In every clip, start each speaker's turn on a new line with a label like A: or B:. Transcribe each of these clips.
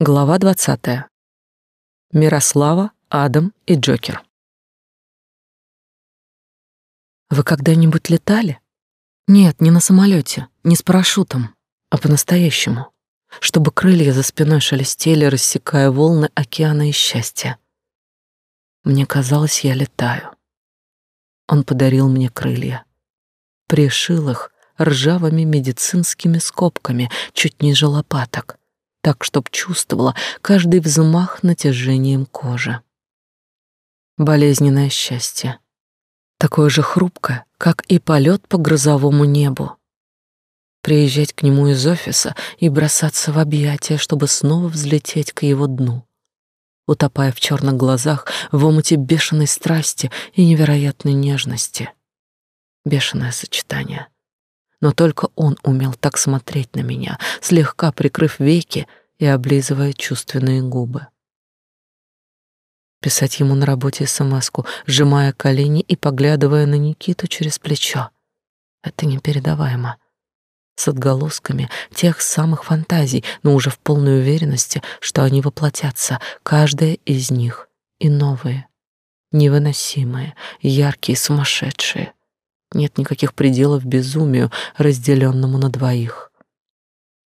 A: Глава 20. Мирослава, Адам и Джокер. Вы когда-нибудь летали? Нет, не на самолете, не с парашютом, а по-настоящему, чтобы крылья за спиной шелестели, рассекая волны океана и счастья. Мне казалось, я летаю. Он подарил мне крылья. Пришил их ржавыми медицинскими скобками чуть ниже лопаток так, чтоб чувствовала каждый взмах натяжением кожи. Болезненное счастье. Такое же хрупкое, как и полет по грозовому небу. Приезжать к нему из офиса и бросаться в объятия, чтобы снова взлететь к его дну. Утопая в черных глазах, в омуте бешеной страсти и невероятной нежности. Бешеное сочетание — но только он умел так смотреть на меня, слегка прикрыв веки и облизывая чувственные губы. Писать ему на работе смс сжимая колени и поглядывая на Никиту через плечо. Это непередаваемо. С отголосками тех самых фантазий, но уже в полной уверенности, что они воплотятся, каждая из них, и новые, невыносимые, яркие, сумасшедшие. Нет никаких пределов безумию, разделенному на двоих.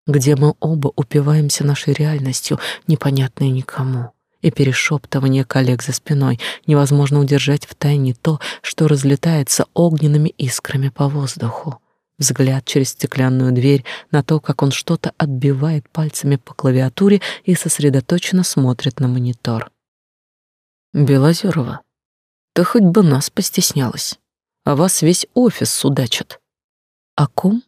A: Где мы оба упиваемся нашей реальностью, непонятной никому. И перешептывание коллег за спиной невозможно удержать в тайне то, что разлетается огненными искрами по воздуху. Взгляд через стеклянную дверь на то, как он что-то отбивает пальцами по клавиатуре и сосредоточенно смотрит на монитор. Белозерова, ты хоть бы нас постеснялась а вас весь офис судачит. О ком?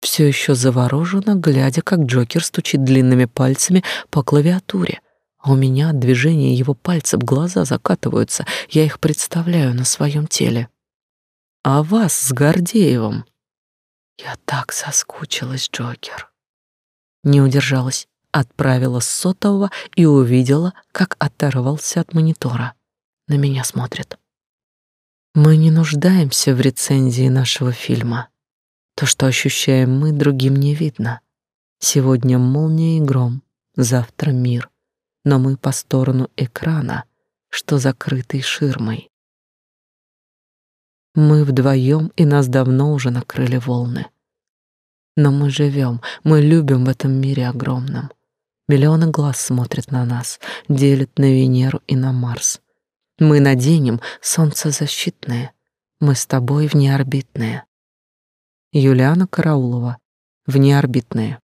A: Все еще завороженно, глядя, как Джокер стучит длинными пальцами по клавиатуре. А у меня от движения его пальцев глаза закатываются, я их представляю на своем теле. А вас с Гордеевым? Я так соскучилась, Джокер. Не удержалась, отправила с сотового и увидела, как оторвался от монитора. На меня смотрит. Мы не нуждаемся в рецензии нашего фильма. То, что ощущаем мы, другим не видно. Сегодня молния и гром, завтра мир, но мы по сторону экрана, что закрытый ширмой. Мы вдвоем, и нас давно уже накрыли волны. Но мы живем, мы любим в этом мире огромном. Миллионы глаз смотрят на нас, делят на Венеру и на Марс. Мы наденем солнцезащитные. Мы с тобой внеорбитные. Юлиана Караулова. Внеорбитные.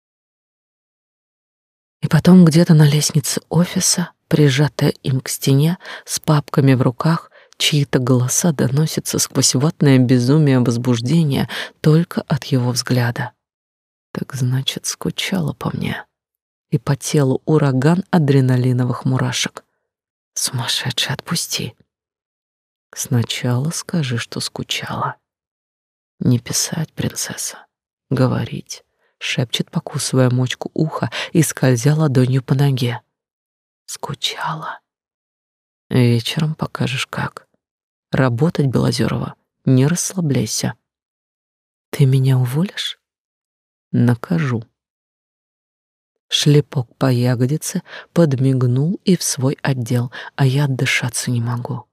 A: И потом где-то на лестнице офиса, прижатая им к стене, с папками в руках, чьи-то голоса доносятся сквозь ватное безумие возбуждения только от его взгляда. Так значит, скучала по мне. И по телу ураган адреналиновых мурашек. Сумасшедший, отпусти. Сначала скажи, что скучала. Не писать, принцесса, говорить. Шепчет, покусывая мочку уха и скользя ладонью по ноге. Скучала. Вечером покажешь как. Работать, Белозерова, не расслабляйся. Ты меня уволишь? Накажу. Шлепок по ягодице, подмигнул и в свой отдел, а я отдышаться не могу.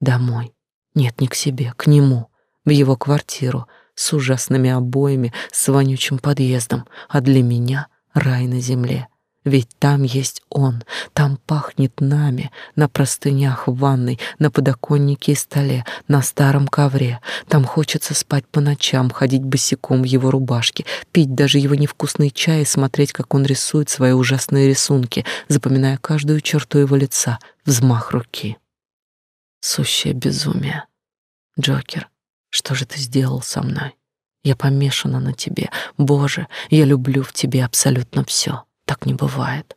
A: Домой. Нет, не к себе, к нему, в его квартиру, с ужасными обоями, с вонючим подъездом, а для меня рай на земле. Ведь там есть он, там пахнет нами, на простынях в ванной, на подоконнике и столе, на старом ковре. Там хочется спать по ночам, ходить босиком в его рубашке, пить даже его невкусный чай и смотреть, как он рисует свои ужасные рисунки, запоминая каждую черту его лица, взмах руки. Сущее безумие. Джокер, что же ты сделал со мной? Я помешана на тебе. Боже, я люблю в тебе абсолютно все. Так не бывает.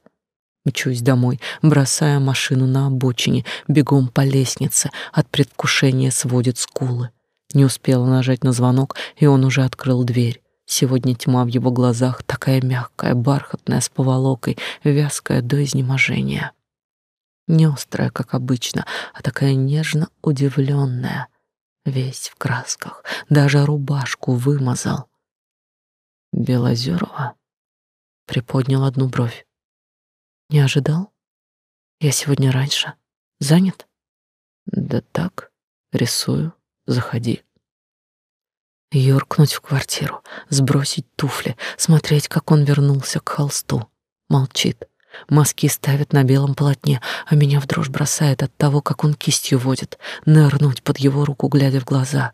A: Мчусь домой, бросая машину на обочине, бегом по лестнице, от предвкушения сводит скулы. Не успела нажать на звонок, и он уже открыл дверь. Сегодня тьма в его глазах такая мягкая, бархатная, с поволокой, вязкая до изнеможения. Не острая, как обычно, а такая нежно удивленная, весь в красках, даже рубашку вымазал. Белозерова приподнял одну бровь. Не ожидал? Я сегодня раньше. Занят?
B: Да так, рисую. Заходи.
A: Юркнуть в квартиру, сбросить туфли, смотреть, как он вернулся к холсту. Молчит. Мазки ставит на белом полотне, а меня в дрожь бросает от того, как он кистью водит, нырнуть под его руку, глядя в глаза.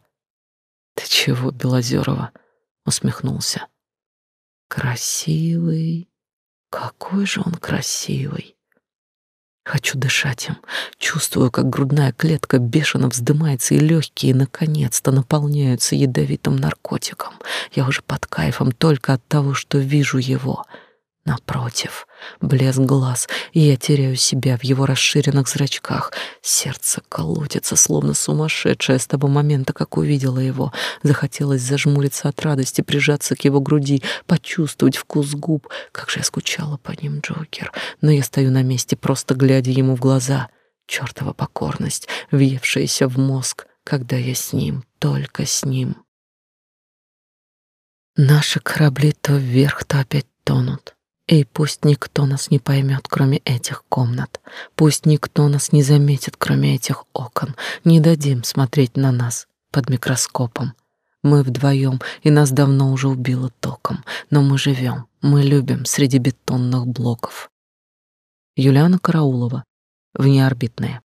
B: «Ты чего, Белозерова?» — усмехнулся.
A: «Красивый. Какой же он красивый!» Хочу дышать им. Чувствую, как грудная клетка бешено вздымается, и легкие наконец-то наполняются ядовитым наркотиком. Я уже под кайфом только от того, что вижу его — Напротив, блеск глаз, и я теряю себя в его расширенных зрачках. Сердце колотится, словно сумасшедшее с того момента, как увидела его. Захотелось зажмуриться от радости, прижаться к его груди, почувствовать вкус губ. Как же я скучала по ним, Джокер. Но я стою на месте, просто глядя ему в глаза. Чёртова покорность, въевшаяся в мозг, когда я с ним, только с ним. Наши корабли то вверх, то опять тонут. И пусть никто нас не поймет, кроме этих комнат. Пусть никто нас не заметит, кроме этих окон. Не дадим смотреть на нас под микроскопом. Мы вдвоем, и нас давно уже убило током. Но мы живем, мы любим среди бетонных блоков. Юлиана Караулова. Внеорбитные.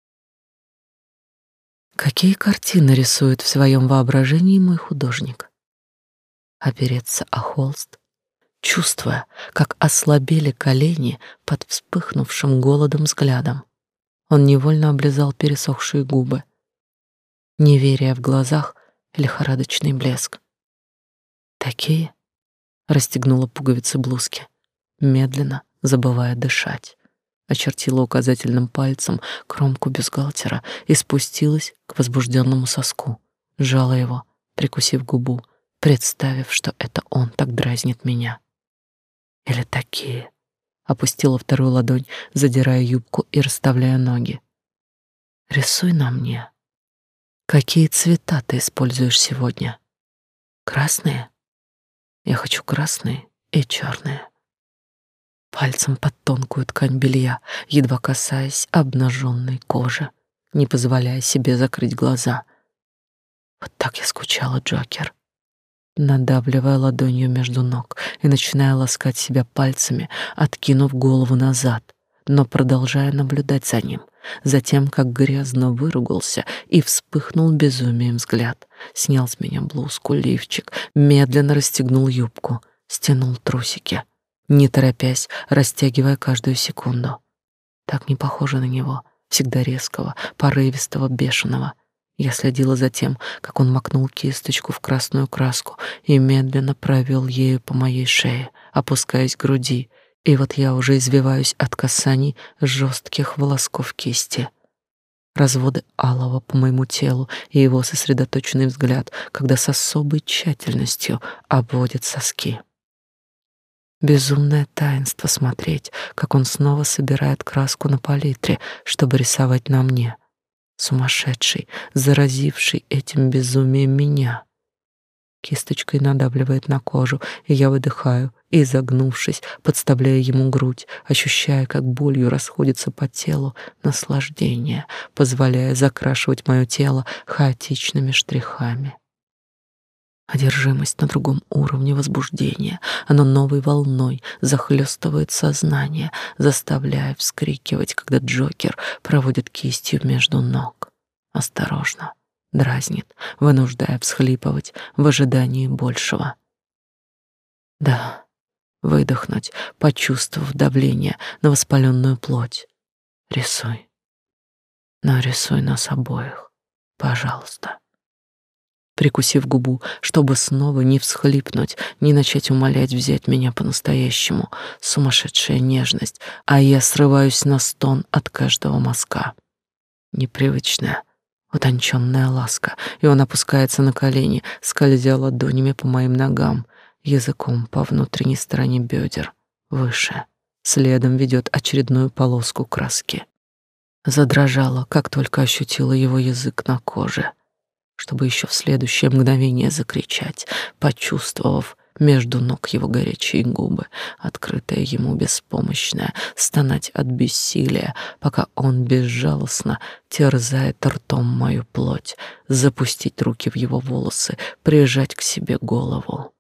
A: Какие картины рисует в своем воображении мой художник? Опереться о холст, чувствуя, как ослабели колени под вспыхнувшим голодом взглядом. Он невольно облизал пересохшие губы, неверие в глазах лихорадочный блеск. «Такие?» — расстегнула пуговицы блузки, медленно забывая дышать. Очертила указательным пальцем кромку бюстгальтера и спустилась к возбужденному соску. Сжала его, прикусив губу, представив, что это он так дразнит меня. Или такие. Опустила вторую ладонь, задирая юбку и расставляя ноги. Рисуй на мне. Какие цвета ты используешь сегодня? Красные? Я хочу красные и черные. Пальцем под тонкую ткань белья, едва касаясь обнаженной кожи, не позволяя себе закрыть глаза. Вот так я скучала, Джокер надавливая ладонью между ног и начиная ласкать себя пальцами, откинув голову назад, но продолжая наблюдать за ним, за тем, как грязно выругался и вспыхнул безумием взгляд, снял с меня блузку, лифчик, медленно расстегнул юбку, стянул трусики, не торопясь, растягивая каждую секунду. Так не похоже на него, всегда резкого, порывистого, бешеного — я следила за тем, как он макнул кисточку в красную краску и медленно провел ею по моей шее, опускаясь к груди, и вот я уже извиваюсь от касаний жестких волосков кисти. Разводы алого по моему телу и его сосредоточенный взгляд, когда с особой тщательностью обводит соски. Безумное таинство смотреть, как он снова собирает краску на палитре, чтобы рисовать на мне — сумасшедший, заразивший этим безумием меня. Кисточкой надавливает на кожу, и я выдыхаю, и, загнувшись, подставляя ему грудь, ощущая, как болью расходится по телу наслаждение, позволяя закрашивать мое тело хаотичными штрихами. Одержимость на другом уровне возбуждения. Оно новой волной захлестывает сознание, заставляя вскрикивать, когда Джокер проводит кистью между ног. Осторожно, дразнит, вынуждая всхлипывать в ожидании большего. Да, выдохнуть, почувствовав давление на воспаленную плоть. Рисуй. Нарисуй нас обоих, пожалуйста прикусив губу, чтобы снова не всхлипнуть, не начать умолять взять меня по-настоящему. Сумасшедшая нежность, а я срываюсь на стон от каждого мазка. Непривычная, утонченная ласка, и он опускается на колени, скользя ладонями по моим ногам, языком по внутренней стороне бедер, выше. Следом ведет очередную полоску краски. Задрожала, как только ощутила его язык на коже — чтобы еще в следующее мгновение закричать, почувствовав между ног его горячие губы, открытая ему беспомощная, стонать от бессилия, пока он безжалостно терзает ртом мою плоть, запустить руки в его волосы, прижать к себе голову.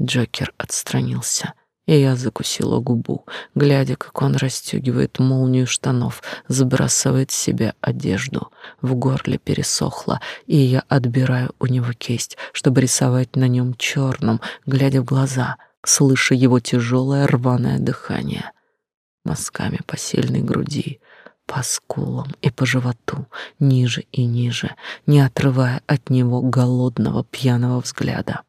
A: Джокер отстранился — и я закусила губу, глядя, как он расстегивает молнию штанов, сбрасывает с себя одежду. В горле пересохло, и я отбираю у него кисть, чтобы рисовать на нем черным, глядя в глаза, слыша его тяжелое рваное дыхание. Мазками по сильной груди, по скулам и по животу, ниже и ниже, не отрывая от него голодного пьяного взгляда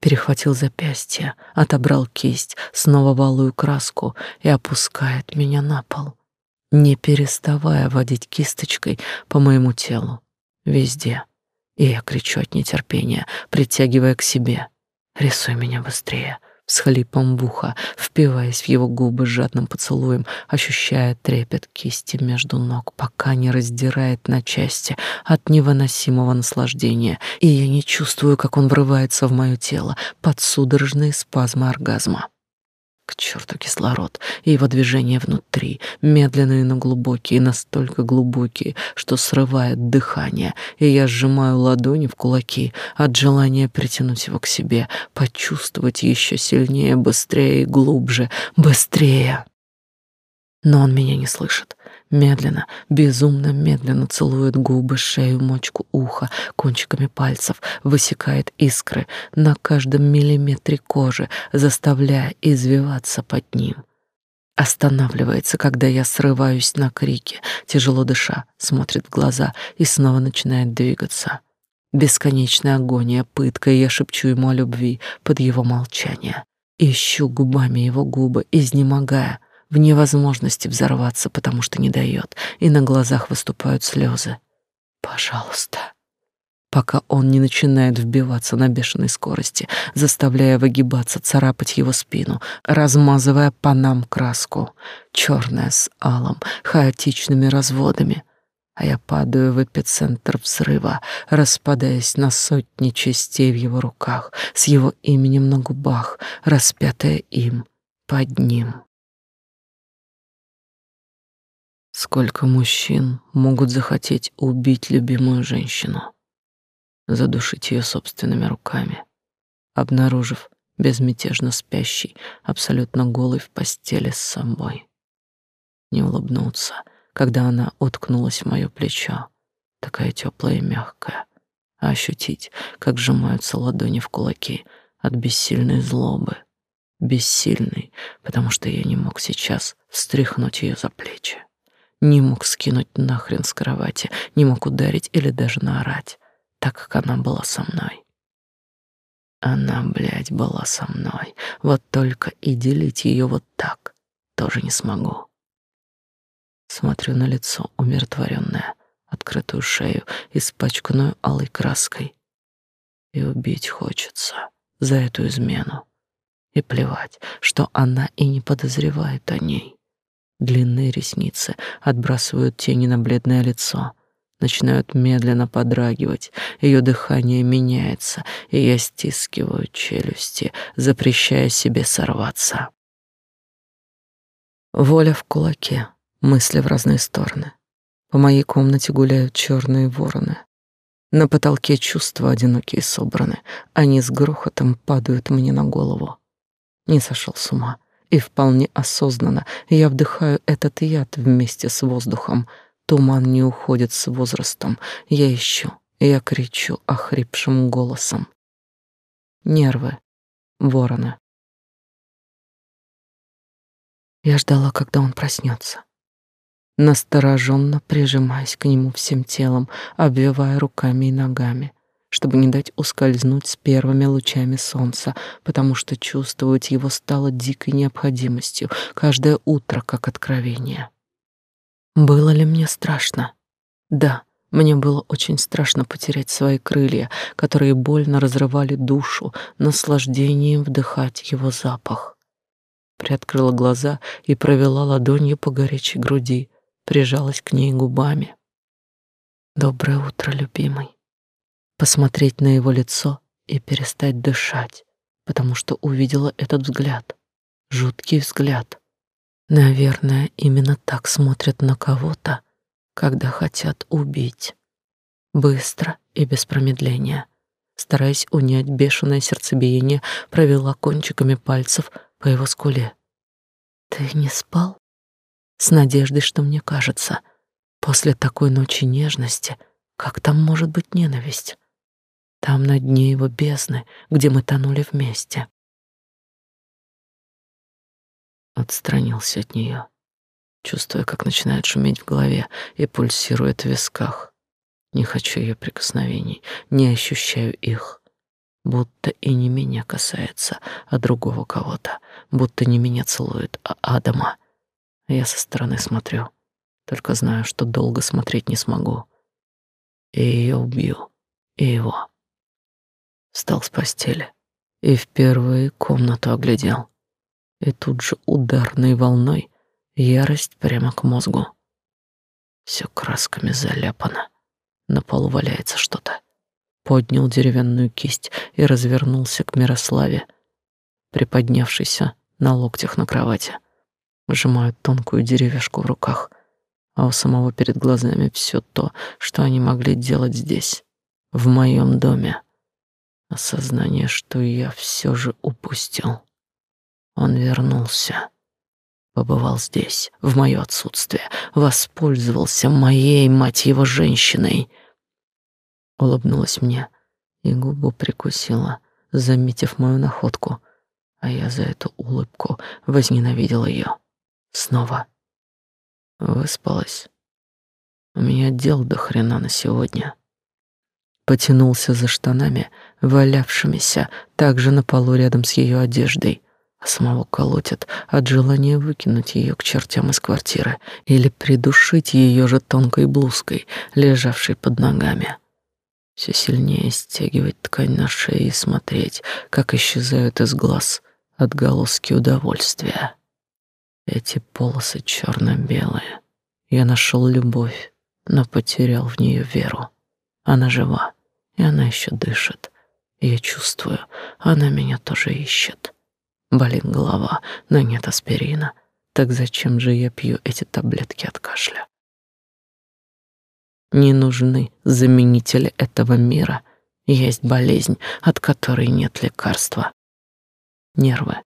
A: перехватил запястье, отобрал кисть, снова валую краску и опускает меня на пол, не переставая водить кисточкой по моему телу, везде. И я кричу от нетерпения, притягивая к себе. «Рисуй меня быстрее!» С хлипом в ухо, впиваясь в его губы жадным поцелуем, ощущая трепет кисти между ног, пока не раздирает на части от невыносимого наслаждения, и я не чувствую, как он врывается в мое тело под судорожные спазмы оргазма. К черту кислород и его движения внутри, медленные, но глубокие, настолько глубокие, что срывает дыхание, и я сжимаю ладони в кулаки от желания притянуть его к себе, почувствовать еще сильнее, быстрее и глубже, быстрее. Но он меня не слышит. Медленно, безумно медленно целует губы, шею, мочку уха, кончиками пальцев, высекает искры на каждом миллиметре кожи, заставляя извиваться под ним. Останавливается, когда я срываюсь на крики, тяжело дыша, смотрит в глаза и снова начинает двигаться. Бесконечная агония, пытка, и я шепчу ему о любви под его молчание. Ищу губами его губы, изнемогая — в невозможности взорваться, потому что не дает, и на глазах выступают слезы. Пожалуйста. Пока он не начинает вбиваться на бешеной скорости, заставляя выгибаться, царапать его спину, размазывая по нам краску, черная с алым, хаотичными разводами, а я падаю в эпицентр взрыва, распадаясь на сотни частей в его руках, с его именем на губах, распятая им под ним. Сколько мужчин могут захотеть убить любимую женщину, задушить ее собственными руками, обнаружив безмятежно спящий, абсолютно голый в постели с собой. Не улыбнуться, когда она уткнулась в мое плечо, такая теплая и мягкая, а ощутить, как сжимаются ладони в кулаки от бессильной злобы, бессильный, потому что я не мог сейчас встряхнуть ее за плечи. Не мог скинуть нахрен с кровати, не мог ударить или даже наорать, так как она была со мной. Она, блядь, была со мной. Вот только и делить ее вот так тоже не смогу. Смотрю на лицо умиротворенное, открытую шею, испачканную алой краской. И убить хочется за эту измену. И плевать, что она и не подозревает о ней. Длинные ресницы отбрасывают тени на бледное лицо, начинают медленно подрагивать, ее дыхание меняется, и я стискиваю челюсти, запрещая себе сорваться. Воля в кулаке, мысли в разные стороны. По моей комнате гуляют черные вороны. На потолке чувства одинокие собраны, они с грохотом падают мне на голову. Не сошел с ума и вполне осознанно я вдыхаю этот яд вместе с воздухом. Туман не уходит с возрастом. Я ищу, я кричу охрипшим голосом. Нервы, вороны. Я ждала, когда он проснется. Настороженно прижимаясь к нему всем телом, обвивая руками и ногами чтобы не дать ускользнуть с первыми лучами солнца, потому что чувствовать его стало дикой необходимостью, каждое утро как откровение. Было ли мне страшно? Да, мне было очень страшно потерять свои крылья, которые больно разрывали душу, наслаждением вдыхать его запах. Приоткрыла глаза и провела ладонью по горячей груди, прижалась к ней губами. Доброе утро, любимый посмотреть на его лицо и перестать дышать, потому что увидела этот взгляд. Жуткий взгляд. Наверное, именно так смотрят на кого-то, когда хотят убить. Быстро и без промедления. Стараясь унять бешеное сердцебиение, провела кончиками пальцев по его скуле. «Ты не спал?» С надеждой, что мне кажется, после такой ночи нежности, как там может быть ненависть? Там на дне его бездны, где мы тонули вместе.
B: Отстранился от нее, чувствуя, как начинает шуметь в голове и пульсирует в висках. Не хочу ее прикосновений, не ощущаю их. Будто и не меня касается, а другого кого-то. Будто не меня целует, а Адама. Я со стороны смотрю, только знаю, что долго смотреть не смогу. И ее убью, и его. Встал с постели и впервые комнату оглядел. И тут же ударной волной ярость прямо к мозгу. Все красками заляпано. На полу валяется что-то. Поднял деревянную кисть и развернулся к Мирославе, приподнявшейся на локтях на кровати. Сжимаю тонкую деревяшку в руках, а у самого перед глазами все то, что они могли делать здесь, в моем доме. Осознание, что я все же упустил. Он вернулся побывал здесь в мое отсутствие, воспользовался моей, мать его, женщиной улыбнулась мне и губу прикусила, заметив мою находку, а я за эту улыбку возненавидела ее. Снова выспалась. У меня дел до хрена на сегодня. Потянулся за штанами, валявшимися также на полу рядом с ее одеждой, а самого колотит от желания выкинуть ее к чертям из квартиры или придушить ее же тонкой блузкой, лежавшей под ногами все сильнее стягивать ткань на шее и смотреть, как исчезают из глаз отголоски удовольствия. Эти полосы черно-белые. Я нашел любовь, но потерял в нее веру. Она жива, и она еще дышит. Я чувствую, она меня тоже ищет. Болит голова, но нет аспирина. Так зачем же я пью эти таблетки от кашля? Не нужны заменители этого мира. Есть болезнь, от которой нет лекарства. Нервы.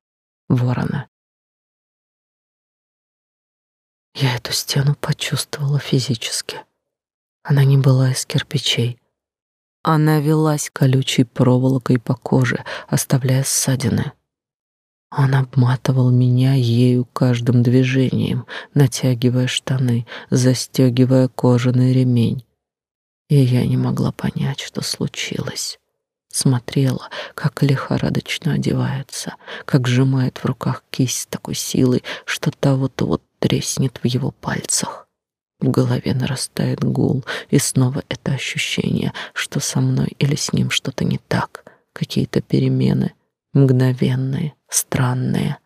B: Ворона.
A: Я эту стену почувствовала физически. Она не была из кирпичей. Она велась колючей проволокой по коже, оставляя ссадины. Он обматывал меня ею каждым движением, натягивая штаны, застегивая кожаный ремень. И я не могла понять, что случилось. Смотрела, как лихорадочно одевается, как сжимает в руках кисть с такой силой, что того-то вот треснет в его пальцах. В голове нарастает гул, и снова это ощущение, что со мной или с ним что-то не так, какие-то перемены — мгновенные, странные,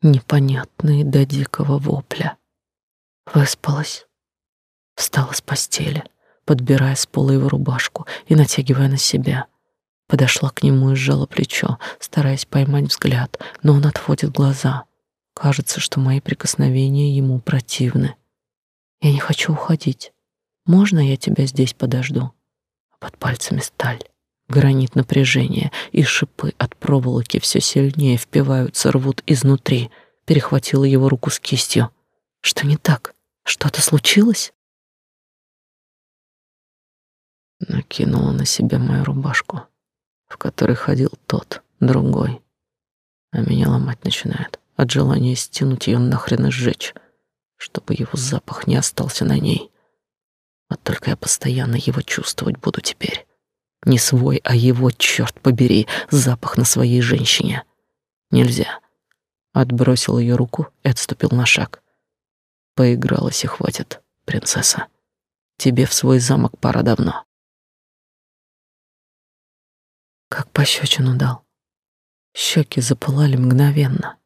A: непонятные до дикого вопля. Выспалась, встала с постели, подбирая с пола его рубашку и натягивая на себя. Подошла к нему и сжала плечо, стараясь поймать взгляд, но он отводит глаза. Кажется, что мои прикосновения ему противны. Я не хочу уходить. Можно я тебя здесь подожду? Под пальцами сталь. Гранит напряжения, и шипы от проволоки все сильнее впиваются, рвут изнутри. Перехватила его руку с кистью. Что не так? Что-то случилось?
B: Накинула на себя мою рубашку, в которой ходил тот, другой. А меня ломать начинает от желания стянуть ее нахрен и сжечь, чтобы его запах не остался на ней. Вот только я постоянно его чувствовать буду теперь. Не свой, а его, черт побери, запах на своей женщине. Нельзя. Отбросил ее руку и отступил на шаг. Поигралась и хватит, принцесса. Тебе в свой замок пора давно.
A: Как пощечину дал. Щеки запылали мгновенно.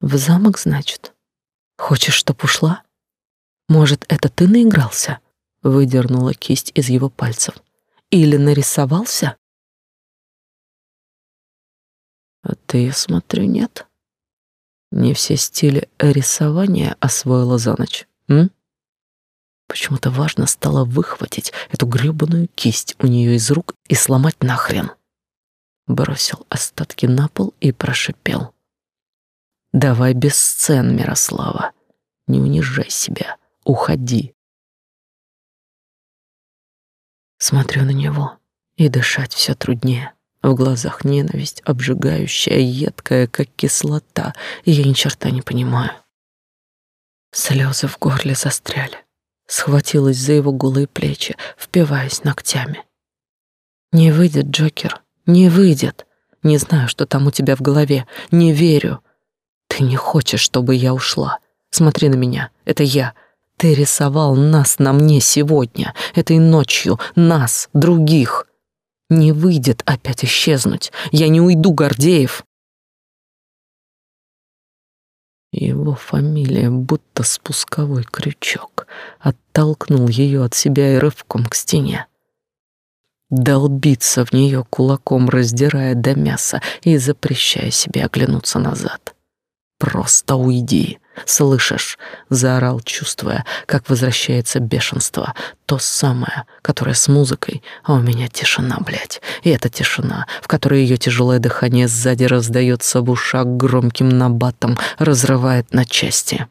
A: В замок, значит? Хочешь, чтоб ушла? Может, это ты наигрался? Выдернула кисть из его пальцев. Или нарисовался? ты, я смотрю, нет? Не все стили рисования освоила за ночь, м? Почему-то важно стало выхватить эту грёбаную кисть у нее из рук и сломать нахрен. Бросил остатки на пол и прошипел. «Давай без сцен, Мирослава. Не унижай себя. Уходи». Смотрю на него, и дышать все труднее. В глазах ненависть, обжигающая, едкая, как кислота, и я ни черта не понимаю. Слезы в горле застряли. Схватилась за его голые плечи, впиваясь ногтями. «Не выйдет, Джокер, не выйдет. Не знаю, что там у тебя в голове, не верю. Ты не хочешь, чтобы я ушла. Смотри на меня, это я. Ты рисовал нас на мне сегодня, этой ночью, нас, других. Не выйдет опять исчезнуть. Я не уйду, Гордеев. Его фамилия будто спусковой крючок. Оттолкнул ее от себя и рывком к стене. Долбиться в нее кулаком, раздирая до мяса и запрещая себе оглянуться назад. «Просто уйди!» «Слышишь?» — заорал, чувствуя, как возвращается бешенство. То самое, которое с музыкой, а у меня тишина, блядь. И эта тишина, в которой ее тяжелое дыхание сзади раздается в ушах громким набатом, разрывает на части.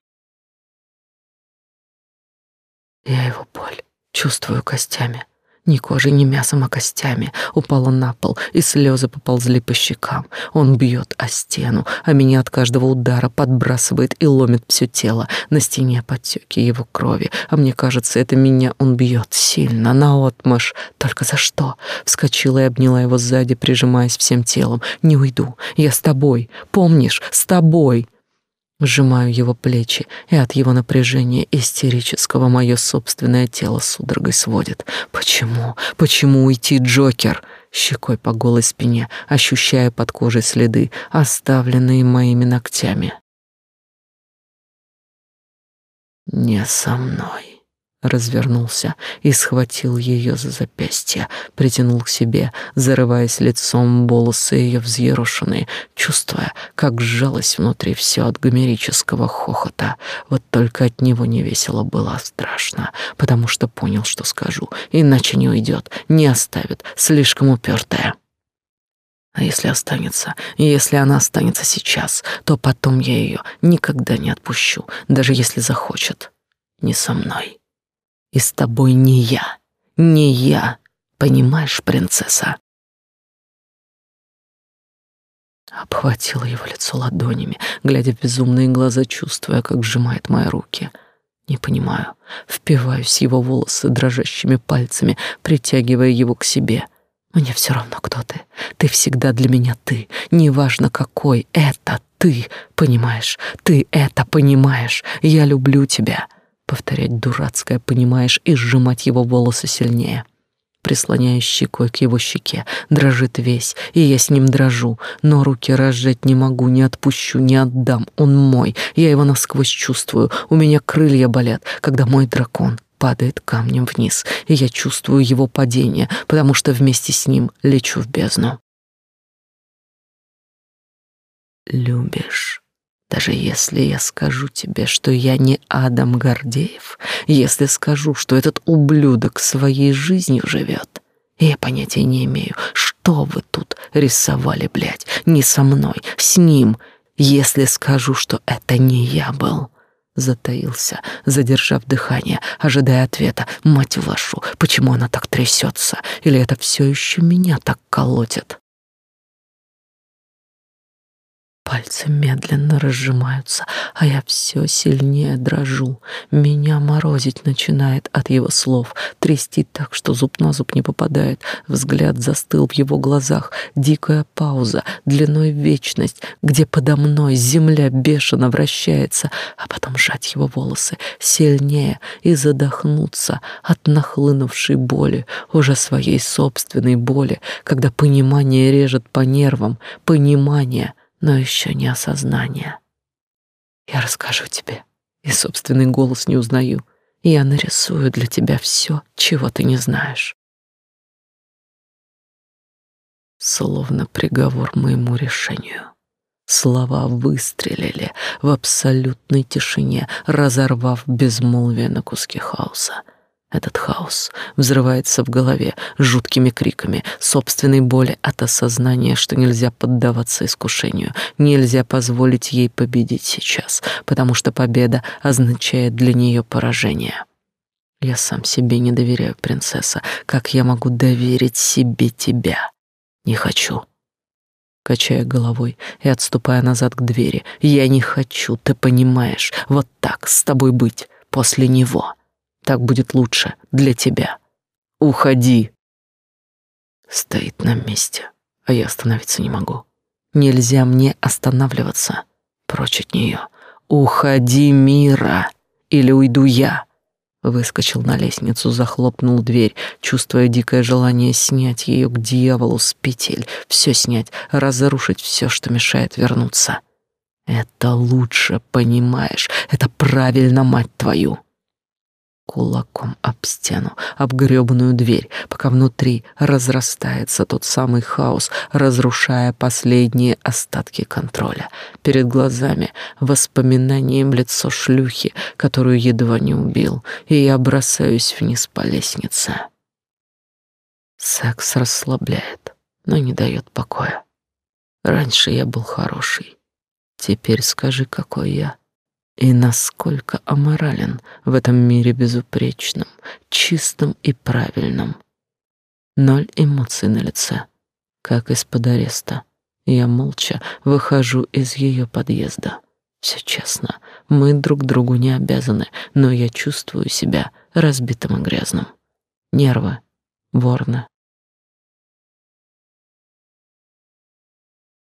A: Я его боль чувствую костями. Ни кожей, ни мясом, а костями. Упала на пол, и слезы поползли по щекам. Он бьет о стену, а меня от каждого удара подбрасывает и ломит все тело. На стене подтеки его крови, а мне кажется, это меня он бьет сильно, наотмашь. Только за что? Вскочила и обняла его сзади, прижимаясь всем телом. «Не уйду. Я с тобой. Помнишь? С тобой!» Сжимаю его плечи, и от его напряжения истерического мое собственное тело судорогой сводит. Почему? Почему уйти, Джокер? Щекой по голой спине, ощущая под кожей следы, оставленные моими ногтями. Не со мной развернулся и схватил ее за запястье, притянул к себе, зарываясь лицом волосы ее взъерошенные, чувствуя, как сжалось внутри все от гомерического хохота. Вот только от него не весело было, страшно, потому что понял, что скажу, иначе не уйдет, не оставит, слишком упертая. А если останется, если она останется сейчас, то потом я ее никогда не отпущу, даже если захочет. Не со мной. И с тобой не я, не я, понимаешь, принцесса?» Обхватила его лицо ладонями, глядя в безумные глаза, чувствуя, как сжимает мои руки. Не понимаю. Впиваюсь его волосы дрожащими пальцами, притягивая его к себе. Мне все равно, кто ты. Ты всегда для меня ты. Неважно какой, это ты, понимаешь? Ты это понимаешь. Я люблю тебя повторять дурацкое, понимаешь, и сжимать его волосы сильнее. Прислоняюсь щекой к его щеке, дрожит весь, и я с ним дрожу, но руки разжать не могу, не отпущу, не отдам. Он мой, я его насквозь чувствую, у меня крылья болят, когда мой дракон падает камнем вниз, и я чувствую его падение, потому что вместе с ним лечу в бездну. Любишь даже если я скажу тебе, что я не Адам Гордеев, если скажу, что этот ублюдок своей жизнью живет, я понятия не имею, что вы тут рисовали, блядь, не со мной, с ним, если скажу, что это не я был. Затаился, задержав дыхание, ожидая ответа. Мать вашу, почему она так трясется? Или это все еще меня так колотит? Пальцы медленно разжимаются, а я все сильнее дрожу. Меня морозить начинает от его слов, трясти так, что зуб на зуб не попадает. Взгляд застыл в его глазах. Дикая пауза, длиной вечность, где подо мной земля бешено вращается, а потом сжать его волосы сильнее и задохнуться от нахлынувшей боли, уже своей собственной боли, когда понимание режет по нервам, понимание — но еще не осознание. Я расскажу тебе, и собственный голос не узнаю. Я нарисую для тебя все, чего ты не знаешь. Словно приговор моему решению. Слова выстрелили в абсолютной тишине, разорвав безмолвие на куски хаоса. Этот хаос взрывается в голове жуткими криками, собственной боли от осознания, что нельзя поддаваться искушению, нельзя позволить ей победить сейчас, потому что победа означает для нее поражение. Я сам себе не доверяю, принцесса. Как я могу доверить себе тебя? Не хочу. Качая головой и отступая назад к двери. Я не хочу, ты понимаешь. Вот так с тобой быть после него. Так будет лучше для тебя. Уходи. Стоит на месте, а я остановиться не могу. Нельзя мне останавливаться. Прочь от нее. Уходи, Мира, или уйду я. Выскочил на лестницу, захлопнул дверь, чувствуя дикое желание снять ее к дьяволу с петель, все снять, разрушить все, что мешает вернуться. Это лучше, понимаешь? Это правильно, мать твою кулаком об стену, об грёбаную дверь, пока внутри разрастается тот самый хаос, разрушая последние остатки контроля. Перед глазами воспоминанием лицо шлюхи, которую едва не убил, и я бросаюсь вниз по лестнице. Секс расслабляет, но не дает покоя. Раньше я был хороший. Теперь скажи, какой я и насколько аморален в этом мире безупречном, чистом и правильном. Ноль эмоций на лице, как из-под ареста. Я молча выхожу из ее подъезда. Все честно, мы друг другу не обязаны, но я чувствую себя разбитым и грязным. Нервы, ворны,